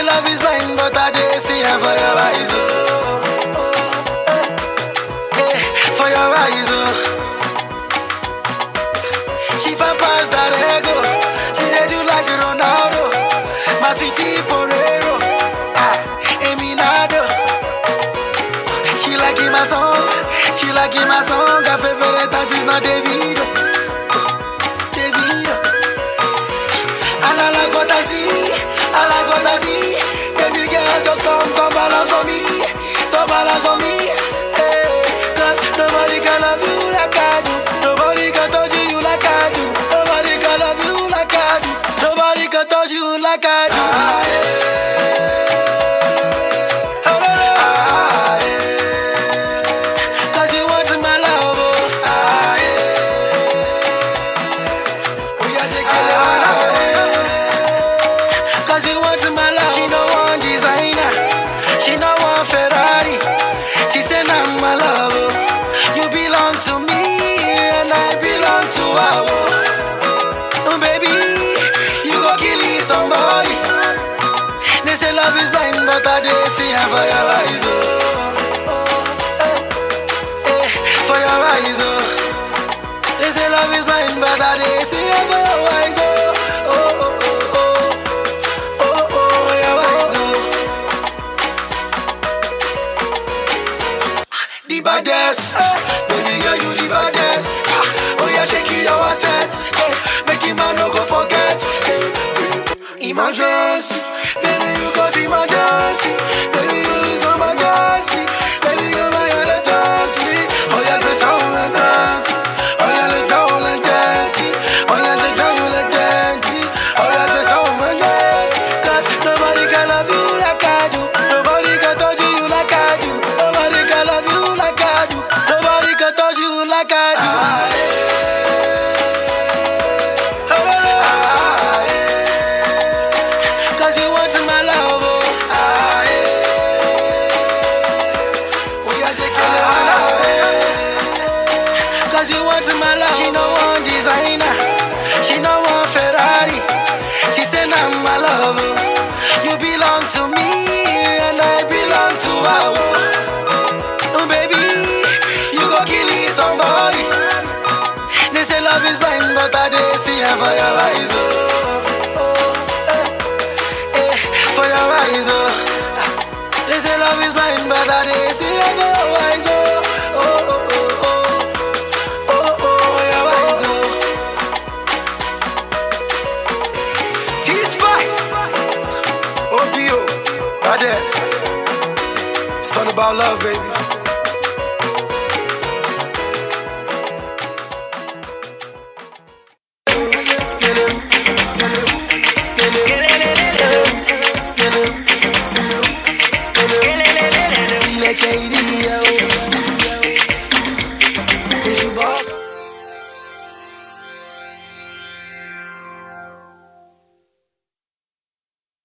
say love is blind, but I did see her for your eyes, oh. Eh, oh. She ego, she do like Ronaldo, my sweetie Porero, ah, minado. She like my song, she like my song, her favorite dance is not balance on me, come balance on me. Cause nobody can love you like I do. Nobody can touch you like I do. Nobody can love you like I do. Nobody can touch you like I do. Somebody. They say love is blind, but I dey see her for your eyes. Oh, oh, eh, for your eyes. Oh, they say love is blind, but I see her for your eyes. Oh, oh, oh, oh, oh, oh, oh, your eyes. Oh. the baddest. Eh, baby girl, you the baddest. Ah, oh yeah, shake your assets. Eh, emergency, baby somebody. They say love is blind, but I dey see her for your eyes. Oh, oh, eh, for your eyes. Oh, they say love is blind, but I dey see her for your eyes. Oh, oh, oh, oh, oh, oh, oh, your eyes. Oh, OPO, Badass. It's all about love, baby. walk